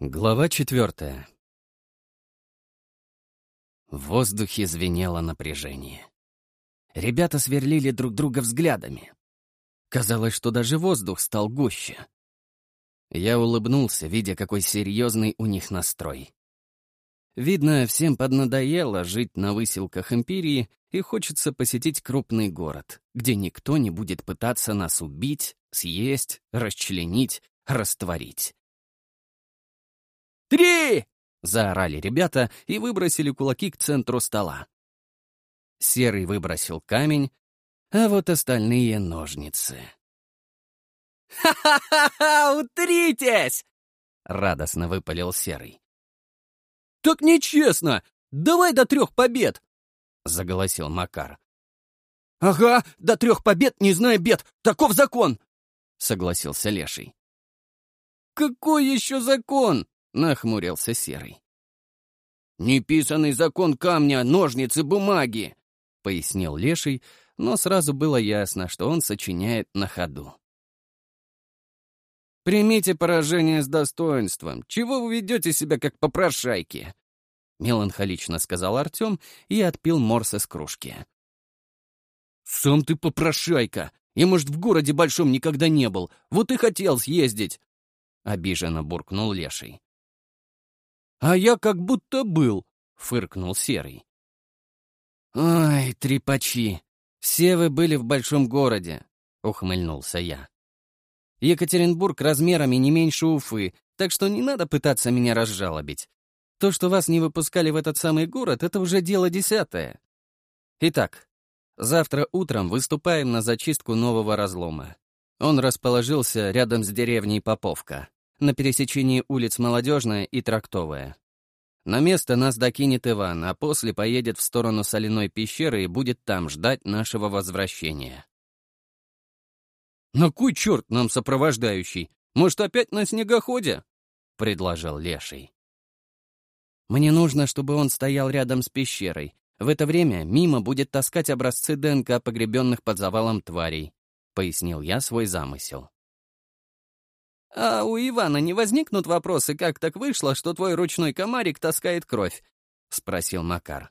Глава четвертая. В воздухе звенело напряжение. Ребята сверлили друг друга взглядами. Казалось, что даже воздух стал гуще. Я улыбнулся, видя, какой серьезный у них настрой. Видно, всем поднадоело жить на выселках Империи и хочется посетить крупный город, где никто не будет пытаться нас убить, съесть, расчленить, растворить. «Три!» — заорали ребята и выбросили кулаки к центру стола. Серый выбросил камень, а вот остальные — ножницы. «Ха-ха-ха! Утритесь!» — радостно выпалил Серый. «Так нечестно! Давай до трех побед!» — заголосил Макар. «Ага, до трех побед, не зная бед! Таков закон!» — согласился Леший. «Какой еще закон?» — нахмурился Серый. «Неписанный закон камня, ножницы, бумаги!» — пояснил Леший, но сразу было ясно, что он сочиняет на ходу. «Примите поражение с достоинством. Чего вы ведете себя, как попрошайки?» — меланхолично сказал Артем и отпил морс из кружки. «Сам ты попрошайка! Я, может, в городе большом никогда не был. Вот и хотел съездить!» — обиженно буркнул Леший. «А я как будто был», — фыркнул Серый. «Ой, трепачи, все вы были в большом городе», — ухмыльнулся я. «Екатеринбург размерами не меньше Уфы, так что не надо пытаться меня разжалобить. То, что вас не выпускали в этот самый город, это уже дело десятое. Итак, завтра утром выступаем на зачистку нового разлома. Он расположился рядом с деревней Поповка на пересечении улиц Молодежная и Трактовая. На место нас докинет Иван, а после поедет в сторону соляной пещеры и будет там ждать нашего возвращения. «На кой черт нам сопровождающий? Может, опять на снегоходе?» — предложил Леший. «Мне нужно, чтобы он стоял рядом с пещерой. В это время мимо будет таскать образцы ДНК погребенных под завалом тварей», — пояснил я свой замысел. «А у Ивана не возникнут вопросы, как так вышло, что твой ручной комарик таскает кровь?» — спросил Макар.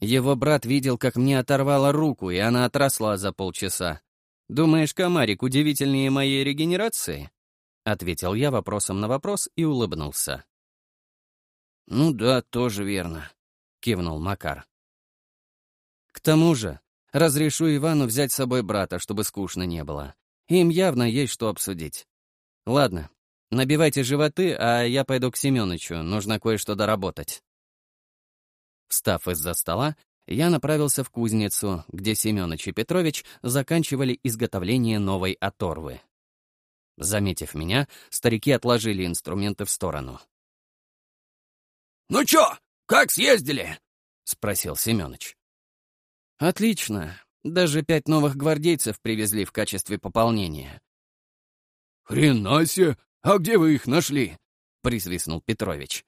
Его брат видел, как мне оторвало руку, и она отросла за полчаса. «Думаешь, комарик удивительнее моей регенерации?» — ответил я вопросом на вопрос и улыбнулся. «Ну да, тоже верно», — кивнул Макар. «К тому же, разрешу Ивану взять с собой брата, чтобы скучно не было. Им явно есть что обсудить. Ладно, набивайте животы, а я пойду к Семёнычу, нужно кое-что доработать. Встав из-за стола, я направился в кузницу, где Семёныч и Петрович заканчивали изготовление новой оторвы. Заметив меня, старики отложили инструменты в сторону. «Ну чё, как съездили?» — спросил Семёныч. «Отлично. Даже пять новых гвардейцев привезли в качестве пополнения. «Хрена! А где вы их нашли?» — присвистнул Петрович.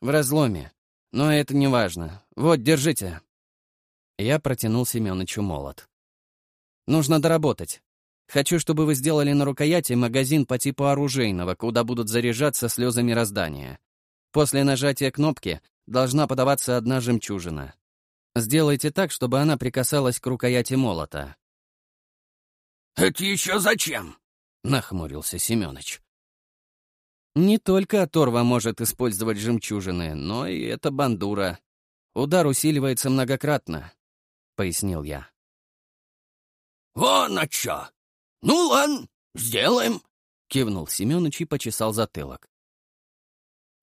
«В разломе. Но это не важно. Вот, держите». Я протянул Семёнычу молот. «Нужно доработать. Хочу, чтобы вы сделали на рукояти магазин по типу оружейного, куда будут заряжаться слезы мироздания. После нажатия кнопки должна подаваться одна жемчужина. Сделайте так, чтобы она прикасалась к рукояти молота». «Это еще зачем?» — нахмурился Семёныч. «Не только оторва может использовать жемчужины, но и эта бандура. Удар усиливается многократно», — пояснил я. «Вон а чё! Ну, ладно, сделаем!» — кивнул Семёныч и почесал затылок.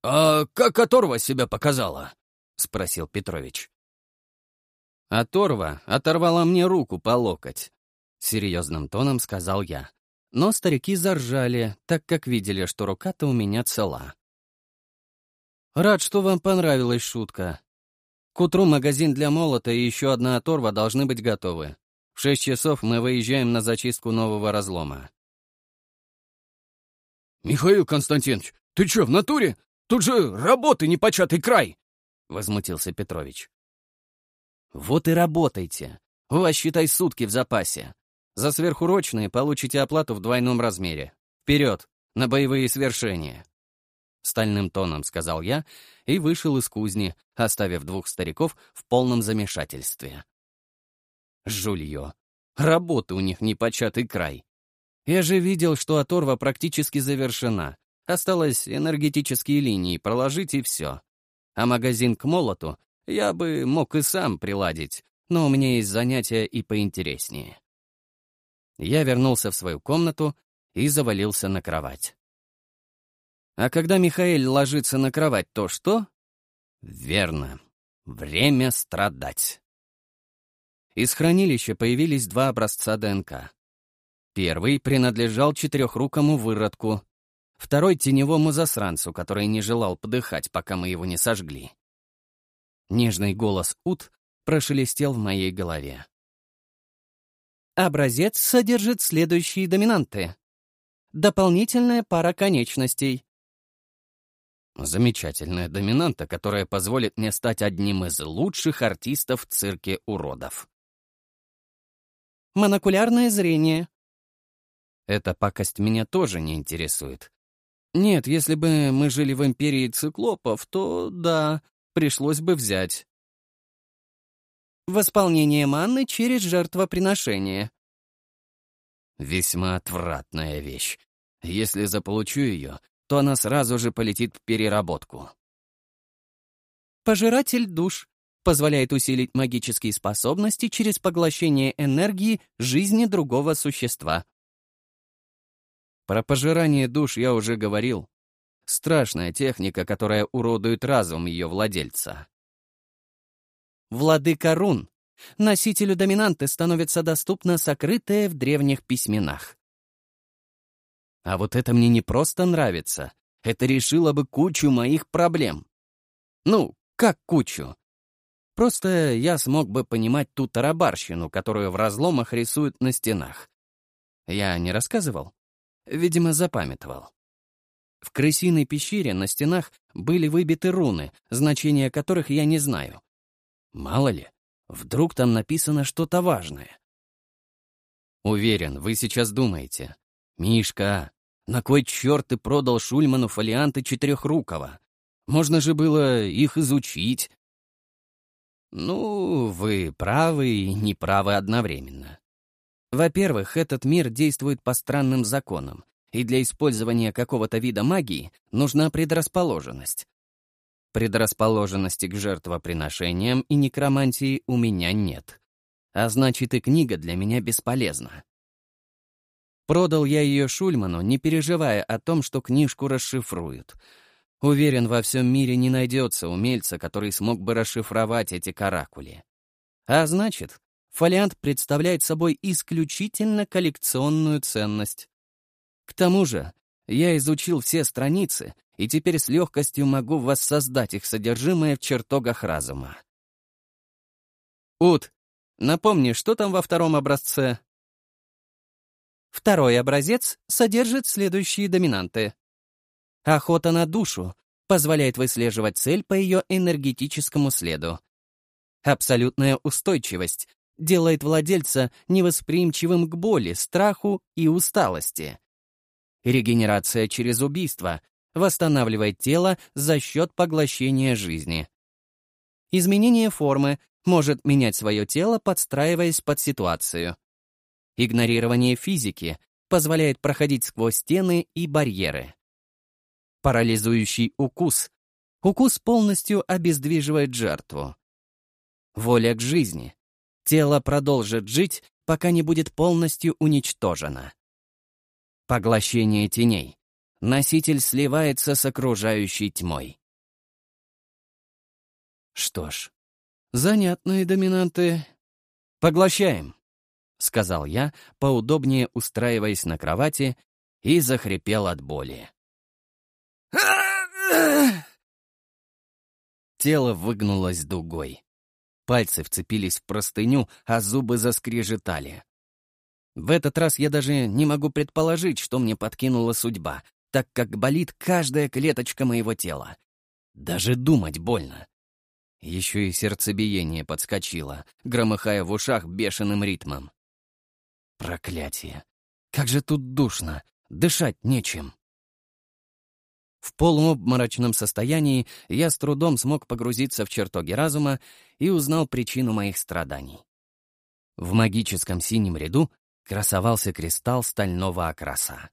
«А как оторва себя показала?» — спросил Петрович. Оторва оторвала мне руку по локоть. Серьезным тоном сказал я. Но старики заржали, так как видели, что рука-то у меня цела. «Рад, что вам понравилась шутка. К утру магазин для молота и еще одна оторва должны быть готовы. В шесть часов мы выезжаем на зачистку нового разлома». «Михаил Константинович, ты что, в натуре? Тут же работы непочатый край!» — возмутился Петрович. Вот и работайте. У вас, считай, сутки в запасе. За сверхурочные получите оплату в двойном размере. Вперед! на боевые свершения!» Стальным тоном сказал я и вышел из кузни, оставив двух стариков в полном замешательстве. Жулье. Работы у них непочатый край. Я же видел, что оторва практически завершена. Осталось энергетические линии проложить и все. А магазин к молоту я бы мог и сам приладить, но у меня есть занятия и поинтереснее. Я вернулся в свою комнату и завалился на кровать. А когда Михаил ложится на кровать, то что? Верно. Время страдать. Из хранилища появились два образца ДНК. Первый принадлежал четырехрукому выродку, второй — теневому засранцу, который не желал подыхать, пока мы его не сожгли. Нежный голос Ут прошелестел в моей голове. Образец содержит следующие доминанты. Дополнительная пара конечностей. Замечательная доминанта, которая позволит мне стать одним из лучших артистов в цирке уродов. Монокулярное зрение. Эта пакость меня тоже не интересует. Нет, если бы мы жили в империи циклопов, то да, пришлось бы взять. Восполнение манны через жертвоприношение. Весьма отвратная вещь. Если заполучу ее, то она сразу же полетит в переработку. Пожиратель душ позволяет усилить магические способности через поглощение энергии жизни другого существа. Про пожирание душ я уже говорил. Страшная техника, которая уродует разум ее владельца. Владыка рун. Носителю доминанты становится доступно сокрытое в древних письменах. А вот это мне не просто нравится. Это решило бы кучу моих проблем. Ну, как кучу? Просто я смог бы понимать ту тарабарщину, которую в разломах рисуют на стенах. Я не рассказывал? Видимо, запамятовал. В крысиной пещере на стенах были выбиты руны, значения которых я не знаю. Мало ли, вдруг там написано что-то важное. Уверен, вы сейчас думаете. «Мишка, на кой черт ты продал Шульману фолианты Четырехрукого? Можно же было их изучить». Ну, вы правы и неправы одновременно. Во-первых, этот мир действует по странным законам, и для использования какого-то вида магии нужна предрасположенность. Предрасположенности к жертвоприношениям и некромантии у меня нет. А значит, и книга для меня бесполезна. Продал я ее Шульману, не переживая о том, что книжку расшифруют. Уверен, во всем мире не найдется умельца, который смог бы расшифровать эти каракули. А значит, фолиант представляет собой исключительно коллекционную ценность. К тому же, я изучил все страницы и теперь с легкостью могу воссоздать их содержимое в чертогах разума. Ут, напомни, что там во втором образце? Второй образец содержит следующие доминанты. Охота на душу позволяет выслеживать цель по ее энергетическому следу. Абсолютная устойчивость делает владельца невосприимчивым к боли, страху и усталости. Регенерация через убийство восстанавливает тело за счет поглощения жизни. Изменение формы может менять свое тело, подстраиваясь под ситуацию. Игнорирование физики позволяет проходить сквозь стены и барьеры. Парализующий укус. Укус полностью обездвиживает жертву. Воля к жизни. Тело продолжит жить, пока не будет полностью уничтожено. Поглощение теней. Носитель сливается с окружающей тьмой. Что ж, занятные доминанты. Поглощаем, сказал я, поудобнее устраиваясь на кровати, и захрипел от боли. Тело выгнулось дугой. Пальцы вцепились в простыню, а зубы заскрежетали. В этот раз я даже не могу предположить, что мне подкинула судьба, так как болит каждая клеточка моего тела. Даже думать больно. Еще и сердцебиение подскочило, громыхая в ушах бешеным ритмом. Проклятие. Как же тут душно. Дышать нечем. В полуобморочном состоянии я с трудом смог погрузиться в чертоги разума и узнал причину моих страданий. В магическом синем ряду красовался кристалл стального окраса.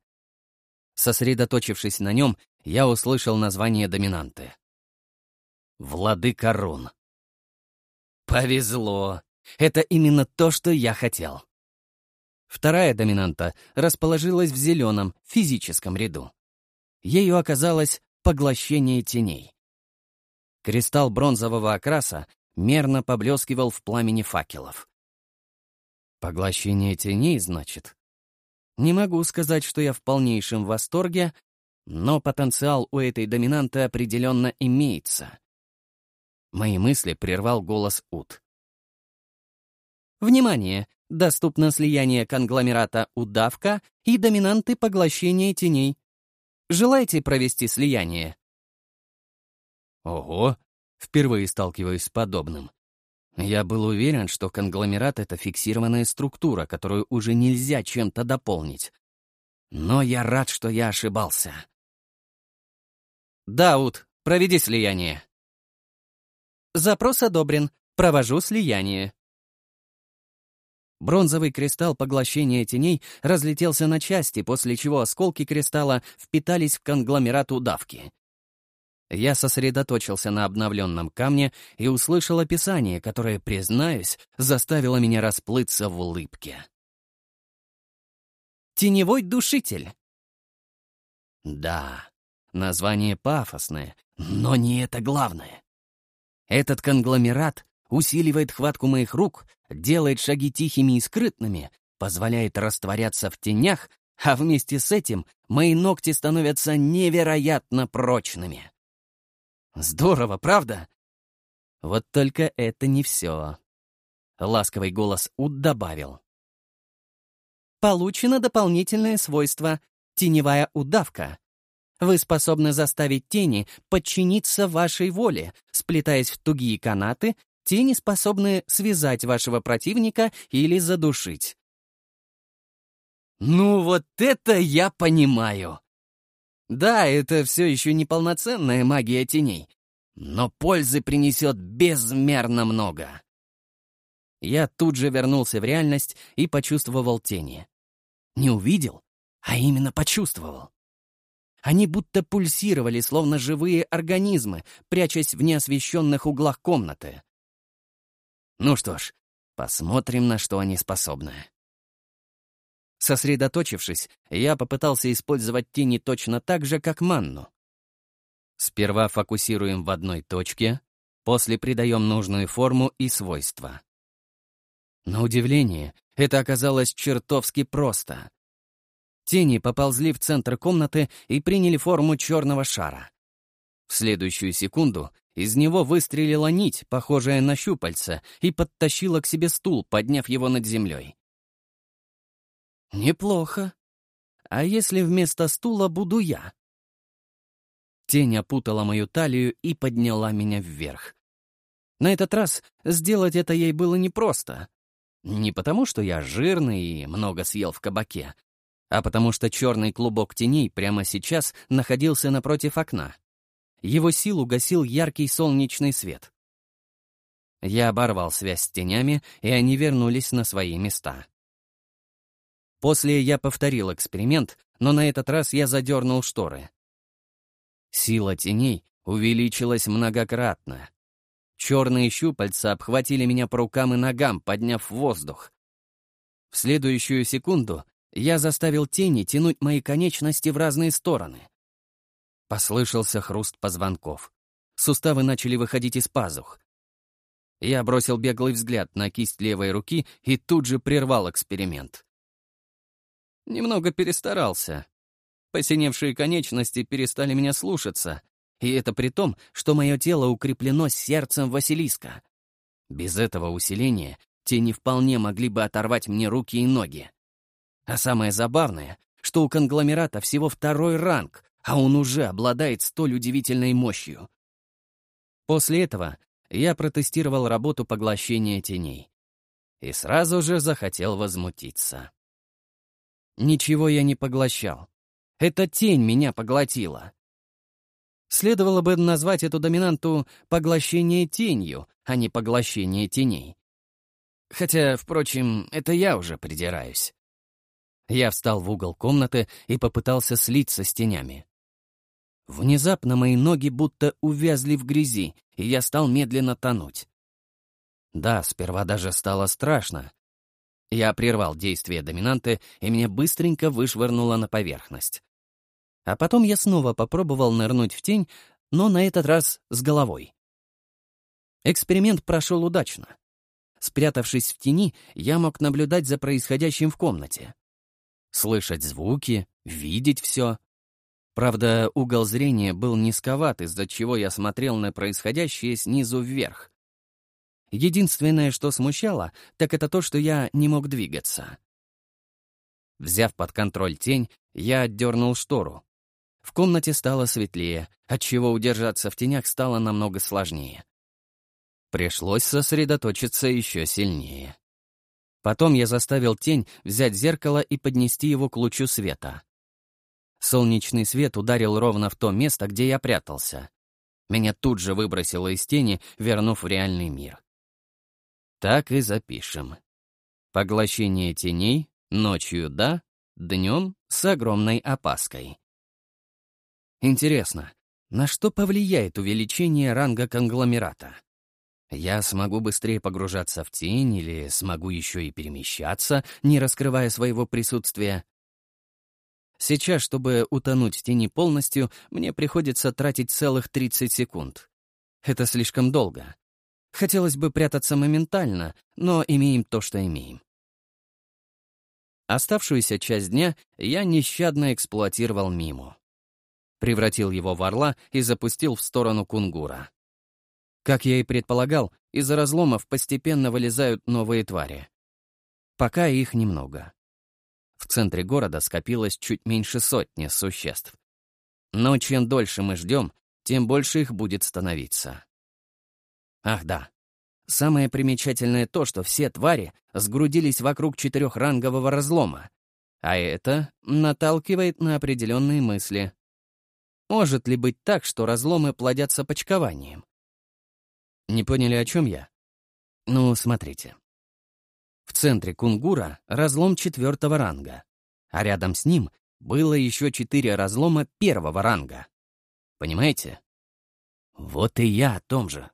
Сосредоточившись на нем, я услышал название доминанты. Владыка рун. Повезло. Это именно то, что я хотел. Вторая доминанта расположилась в зеленом, физическом ряду. Ею оказалось поглощение теней. Кристалл бронзового окраса мерно поблескивал в пламени факелов. Поглощение теней, значит? Не могу сказать, что я в полнейшем восторге, но потенциал у этой доминанты определенно имеется. Мои мысли прервал голос Ут. Внимание! Доступно слияние конгломерата «Удавка» и доминанты поглощения теней. Желаете провести слияние? Ого, впервые сталкиваюсь с подобным. Я был уверен, что конгломерат — это фиксированная структура, которую уже нельзя чем-то дополнить. Но я рад, что я ошибался. Дауд, проведи слияние. Запрос одобрен. Провожу слияние. Бронзовый кристалл поглощения теней разлетелся на части, после чего осколки кристалла впитались в конгломерат удавки. Я сосредоточился на обновленном камне и услышал описание, которое, признаюсь, заставило меня расплыться в улыбке. Теневой душитель. Да, название пафосное, но не это главное. Этот конгломерат усиливает хватку моих рук, делает шаги тихими и скрытными, позволяет растворяться в тенях, а вместе с этим мои ногти становятся невероятно прочными. Здорово, правда? Вот только это не все. Ласковый голос Уд добавил. Получено дополнительное свойство — теневая удавка. Вы способны заставить тени подчиниться вашей воле, сплетаясь в тугие канаты Тени способны связать вашего противника или задушить. Ну вот это я понимаю. Да, это все еще не полноценная магия теней, но пользы принесет безмерно много. Я тут же вернулся в реальность и почувствовал тени. Не увидел, а именно почувствовал. Они будто пульсировали, словно живые организмы, прячась в неосвещенных углах комнаты. Ну что ж, посмотрим, на что они способны. Сосредоточившись, я попытался использовать тени точно так же, как манну. Сперва фокусируем в одной точке, после придаем нужную форму и свойства. На удивление, это оказалось чертовски просто. Тени поползли в центр комнаты и приняли форму черного шара. В следующую секунду из него выстрелила нить, похожая на щупальца, и подтащила к себе стул, подняв его над землей. «Неплохо. А если вместо стула буду я?» Тень опутала мою талию и подняла меня вверх. На этот раз сделать это ей было непросто. Не потому, что я жирный и много съел в кабаке, а потому что черный клубок теней прямо сейчас находился напротив окна. Его силу гасил яркий солнечный свет. Я оборвал связь с тенями, и они вернулись на свои места. После я повторил эксперимент, но на этот раз я задернул шторы. Сила теней увеличилась многократно. Черные щупальца обхватили меня по рукам и ногам, подняв воздух. В следующую секунду я заставил тени тянуть мои конечности в разные стороны. Послышался хруст позвонков. Суставы начали выходить из пазух. Я бросил беглый взгляд на кисть левой руки и тут же прервал эксперимент. Немного перестарался. Посиневшие конечности перестали меня слушаться, и это при том, что мое тело укреплено сердцем Василиска. Без этого усиления те не вполне могли бы оторвать мне руки и ноги. А самое забавное, что у конгломерата всего второй ранг, а он уже обладает столь удивительной мощью. После этого я протестировал работу поглощения теней. И сразу же захотел возмутиться. Ничего я не поглощал. Эта тень меня поглотила. Следовало бы назвать эту доминанту «поглощение тенью», а не «поглощение теней». Хотя, впрочем, это я уже придираюсь. Я встал в угол комнаты и попытался слиться с тенями. Внезапно мои ноги будто увязли в грязи, и я стал медленно тонуть. Да, сперва даже стало страшно. Я прервал действие доминанты, и меня быстренько вышвырнуло на поверхность. А потом я снова попробовал нырнуть в тень, но на этот раз с головой. Эксперимент прошел удачно. Спрятавшись в тени, я мог наблюдать за происходящим в комнате. Слышать звуки, видеть все. Правда, угол зрения был низковат, из-за чего я смотрел на происходящее снизу вверх. Единственное, что смущало, так это то, что я не мог двигаться. Взяв под контроль тень, я отдернул штору. В комнате стало светлее, отчего удержаться в тенях стало намного сложнее. Пришлось сосредоточиться еще сильнее. Потом я заставил тень взять зеркало и поднести его к лучу света. Солнечный свет ударил ровно в то место, где я прятался. Меня тут же выбросило из тени, вернув в реальный мир. Так и запишем. Поглощение теней, ночью — да, днем — с огромной опаской. Интересно, на что повлияет увеличение ранга конгломерата? Я смогу быстрее погружаться в тень или смогу еще и перемещаться, не раскрывая своего присутствия? Сейчас, чтобы утонуть в тени полностью, мне приходится тратить целых 30 секунд. Это слишком долго. Хотелось бы прятаться моментально, но имеем то, что имеем. Оставшуюся часть дня я нещадно эксплуатировал Миму превратил его в орла и запустил в сторону кунгура. Как я и предполагал, из разломов постепенно вылезают новые твари. Пока их немного. В центре города скопилось чуть меньше сотни существ. Но чем дольше мы ждем, тем больше их будет становиться. Ах да. Самое примечательное то, что все твари сгрудились вокруг четырехрангового разлома, а это наталкивает на определенные мысли. Может ли быть так, что разломы плодятся почкованием? Не поняли, о чем я? Ну, смотрите. В центре кунгура разлом четвертого ранга, а рядом с ним было еще четыре разлома первого ранга. Понимаете? Вот и я о том же.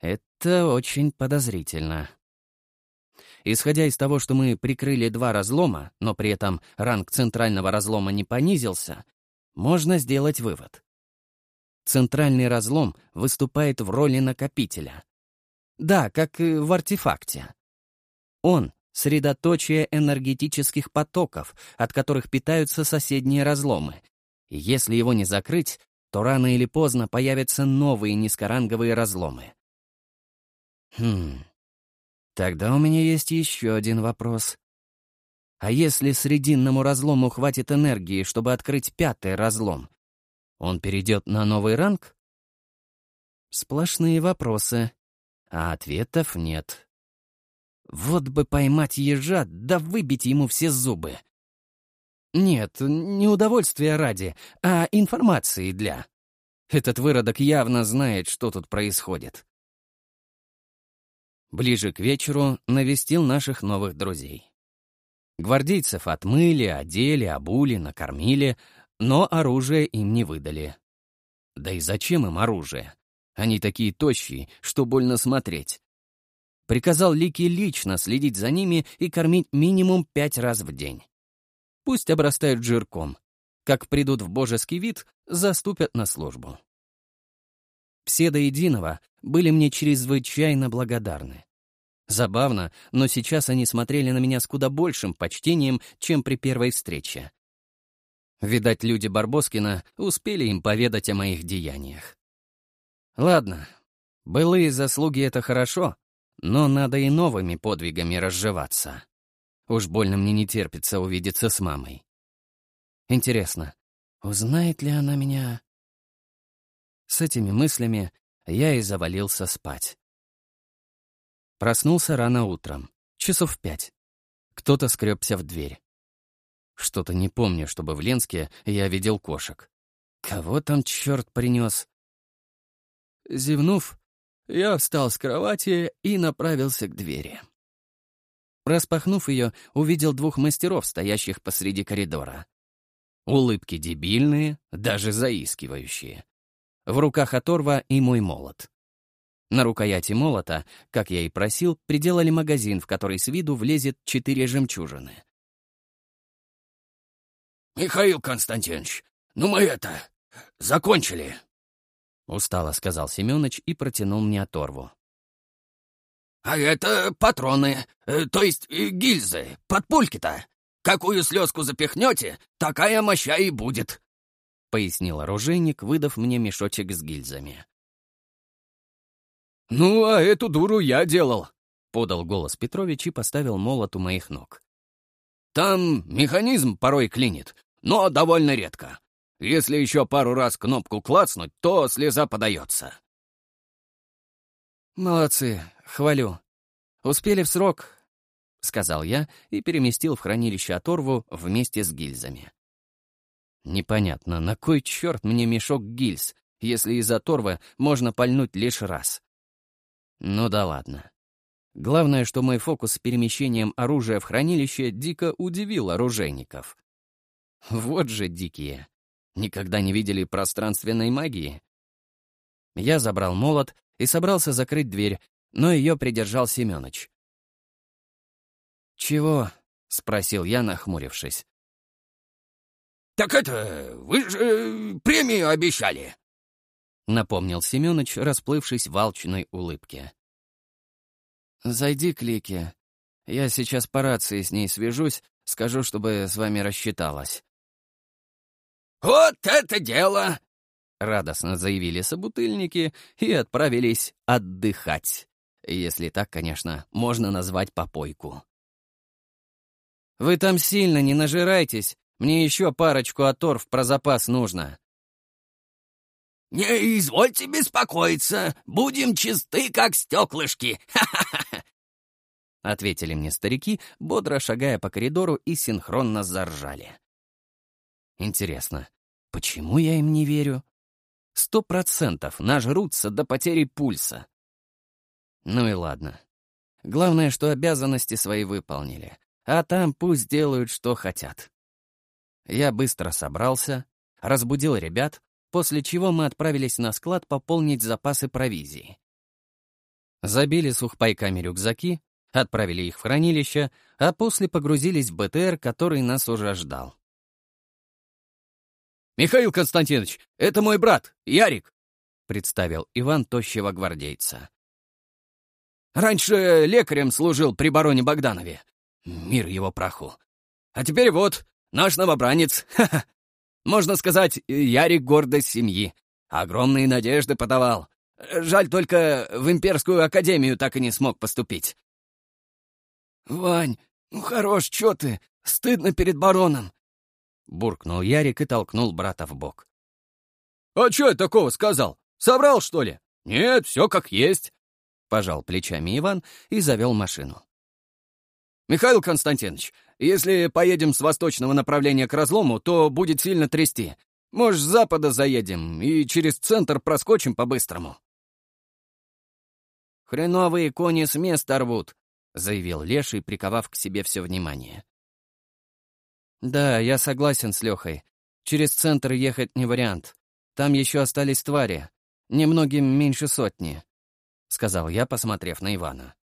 Это очень подозрительно. Исходя из того, что мы прикрыли два разлома, но при этом ранг центрального разлома не понизился, можно сделать вывод. Центральный разлом выступает в роли накопителя. Да, как в артефакте. Он — средоточие энергетических потоков, от которых питаются соседние разломы. Если его не закрыть, то рано или поздно появятся новые низкоранговые разломы. Хм, тогда у меня есть еще один вопрос. А если срединному разлому хватит энергии, чтобы открыть пятый разлом, он перейдет на новый ранг? Сплошные вопросы, а ответов нет. Вот бы поймать ежа, да выбить ему все зубы. Нет, не удовольствия ради, а информации для. Этот выродок явно знает, что тут происходит. Ближе к вечеру навестил наших новых друзей. Гвардейцев отмыли, одели, обули, накормили, но оружие им не выдали. Да и зачем им оружие? Они такие тощие, что больно смотреть. Приказал Лики лично следить за ними и кормить минимум пять раз в день. Пусть обрастают жирком. Как придут в божеский вид, заступят на службу. Все до единого были мне чрезвычайно благодарны. Забавно, но сейчас они смотрели на меня с куда большим почтением, чем при первой встрече. Видать, люди Барбоскина успели им поведать о моих деяниях. Ладно, былые заслуги — это хорошо, но надо и новыми подвигами разживаться. Уж больно мне не терпится увидеться с мамой. Интересно, узнает ли она меня? С этими мыслями я и завалился спать. Проснулся рано утром, часов пять. Кто-то скребся в дверь. Что-то не помню, чтобы в Ленске я видел кошек. Кого там черт принес? Зевнув, я встал с кровати и направился к двери. Распахнув ее, увидел двух мастеров, стоящих посреди коридора. Улыбки дебильные, даже заискивающие. В руках оторва и мой молот. На рукояти молота, как я и просил, приделали магазин, в который с виду влезет четыре жемчужины. «Михаил Константинович, ну мы это... закончили!» Устало сказал Семёныч и протянул мне оторву. «А это патроны, э, то есть э, гильзы, под пульки-то. Какую слезку запихнете, такая моща и будет», — пояснил оружейник, выдав мне мешочек с гильзами. «Ну, а эту дуру я делал», — подал голос Петрович и поставил молот у моих ног. «Там механизм порой клинит, но довольно редко. Если еще пару раз кнопку клацнуть, то слеза подается». «Молодцы, хвалю. Успели в срок», — сказал я и переместил в хранилище оторву вместе с гильзами. Непонятно, на кой черт мне мешок гильз, если из оторва можно пальнуть лишь раз? Ну да ладно. Главное, что мой фокус с перемещением оружия в хранилище дико удивил оружейников. Вот же дикие. Никогда не видели пространственной магии? Я забрал молот и собрался закрыть дверь, но ее придержал Семёныч. «Чего?» — спросил я, нахмурившись. «Так это, вы же премию обещали!» — напомнил Семёныч, расплывшись в алчной улыбке. «Зайди к Лике. Я сейчас по рации с ней свяжусь, скажу, чтобы с вами рассчиталась». «Вот это дело!» — радостно заявили собутыльники и отправились отдыхать. Если так, конечно, можно назвать попойку. «Вы там сильно не нажирайтесь, мне еще парочку оторв про запас нужно». «Не извольте беспокоиться, будем чисты, как стеклышки, ха-ха-ха!» Ответили мне старики, бодро шагая по коридору и синхронно заржали. Интересно, почему я им не верю? Сто процентов нажрутся до потери пульса. Ну и ладно. Главное, что обязанности свои выполнили, а там пусть делают, что хотят. Я быстро собрался, разбудил ребят, после чего мы отправились на склад пополнить запасы провизии. Забили сухпайками рюкзаки, отправили их в хранилище, а после погрузились в БТР, который нас уже ждал. «Михаил Константинович, это мой брат, Ярик», — представил Иван тощего гвардейца. «Раньше лекарем служил при бароне Богданове. Мир его праху. А теперь вот, наш новобранец. Можно сказать, Ярик гордость семьи. Огромные надежды подавал. Жаль только, в имперскую академию так и не смог поступить». «Вань, ну хорош, чё ты? Стыдно перед бароном. Буркнул Ярик и толкнул брата в бок. «А чё я такого сказал? Собрал, что ли? Нет, все как есть!» Пожал плечами Иван и завел машину. «Михаил Константинович, если поедем с восточного направления к разлому, то будет сильно трясти. Может, с запада заедем и через центр проскочим по-быстрому». «Хреновые кони с места рвут», — заявил Леший, приковав к себе все внимание. «Да, я согласен с Лехой. Через центр ехать не вариант. Там еще остались твари. Немногим меньше сотни», — сказал я, посмотрев на Ивана.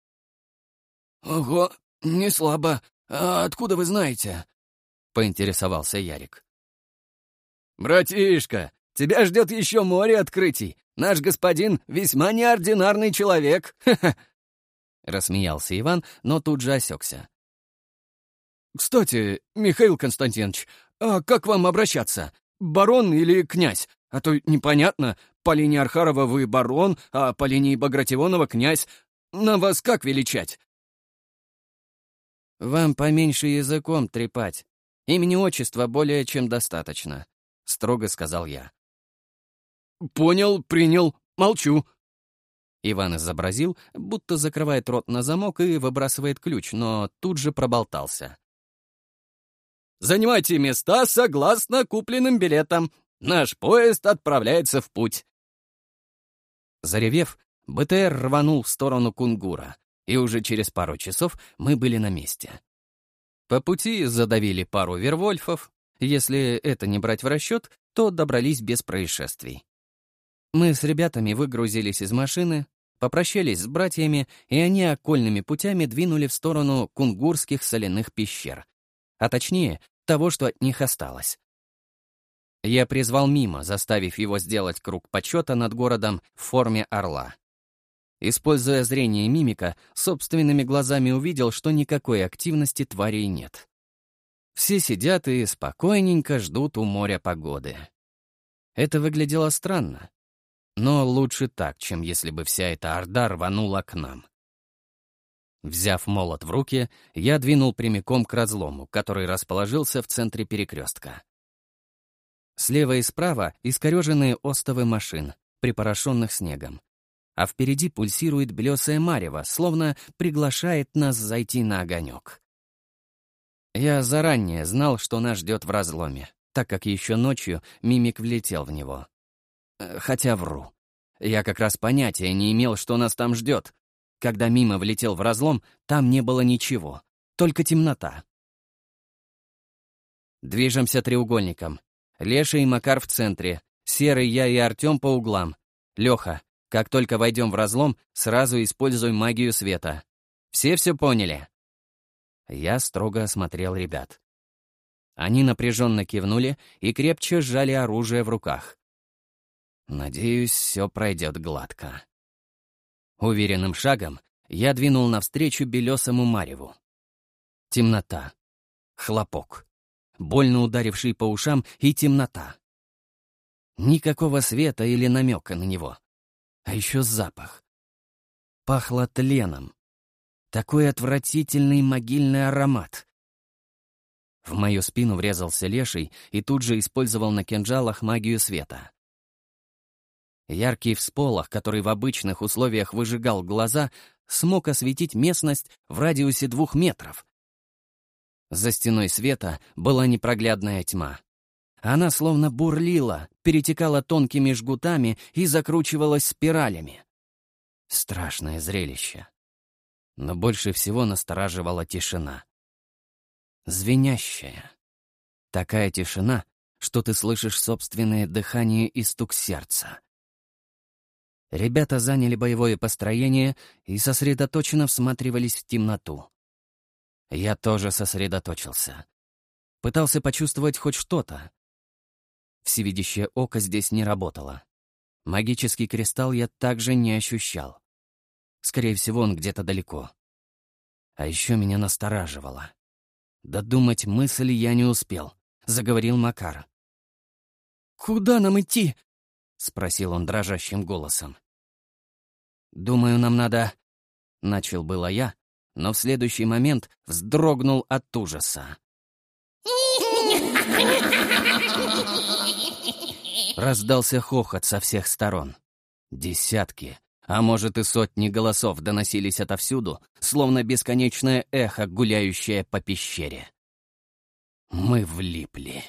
«Ого, не слабо. А откуда вы знаете?» — поинтересовался Ярик. «Братишка, тебя ждет еще море открытий. Наш господин весьма неординарный человек!» — рассмеялся Иван, но тут же осекся. «Кстати, Михаил Константинович, а как вам обращаться? Барон или князь? А то непонятно, по линии Архарова вы барон, а по линии Багратионова князь. На вас как величать?» «Вам поменьше языком трепать. Имени-отчества более чем достаточно», — строго сказал я. «Понял, принял, молчу», Иван изобразил, будто закрывает рот на замок и выбрасывает ключ, но тут же проболтался. Занимайте места согласно купленным билетам. Наш поезд отправляется в путь!» Заревев, БТР рванул в сторону Кунгура, и уже через пару часов мы были на месте. По пути задавили пару вервольфов. Если это не брать в расчет, то добрались без происшествий. Мы с ребятами выгрузились из машины, попрощались с братьями, и они окольными путями двинули в сторону кунгурских соляных пещер, а точнее, того, что от них осталось. Я призвал мимо, заставив его сделать круг почета над городом в форме орла. Используя зрение мимика, собственными глазами увидел, что никакой активности тварей нет. Все сидят и спокойненько ждут у моря погоды. Это выглядело странно. Но лучше так, чем если бы вся эта орда рванула к нам. Взяв молот в руки, я двинул прямиком к разлому, который расположился в центре перекрестка. Слева и справа искореженные остовы машин, припорошенных снегом. А впереди пульсирует белесая марево, словно приглашает нас зайти на огонек. Я заранее знал, что нас ждет в разломе, так как еще ночью мимик влетел в него. Э, хотя вру. Я как раз понятия не имел, что нас там ждет. Когда мимо влетел в разлом, там не было ничего, только темнота. Движемся треугольником. Леша и Макар в центре, Серый, я и Артем по углам. Леха, как только войдем в разлом, сразу используй магию света. Все все поняли?» Я строго осмотрел ребят. Они напряженно кивнули и крепче сжали оружие в руках. Надеюсь, все пройдет гладко. Уверенным шагом я двинул навстречу белесому мареву. Темнота. Хлопок больно ударивший по ушам, и темнота. Никакого света или намека на него. А еще запах. Пахло тленом. Такой отвратительный могильный аромат. В мою спину врезался леший и тут же использовал на кинжалах магию света. Яркий всполох, который в обычных условиях выжигал глаза, смог осветить местность в радиусе двух метров. За стеной света была непроглядная тьма. Она словно бурлила, перетекала тонкими жгутами и закручивалась спиралями. Страшное зрелище. Но больше всего настораживала тишина. Звенящая. Такая тишина, что ты слышишь собственное дыхание и стук сердца. Ребята заняли боевое построение и сосредоточенно всматривались в темноту. Я тоже сосредоточился. Пытался почувствовать хоть что-то. Всевидящее око здесь не работало. Магический кристалл я также не ощущал. Скорее всего, он где-то далеко. А еще меня настораживало. Додумать мысли я не успел, — заговорил Макар. «Куда нам идти?» — спросил он дрожащим голосом. «Думаю, нам надо...» — начал было я, но в следующий момент вздрогнул от ужаса. Раздался хохот со всех сторон. Десятки, а может и сотни голосов доносились отовсюду, словно бесконечное эхо, гуляющее по пещере. Мы влипли.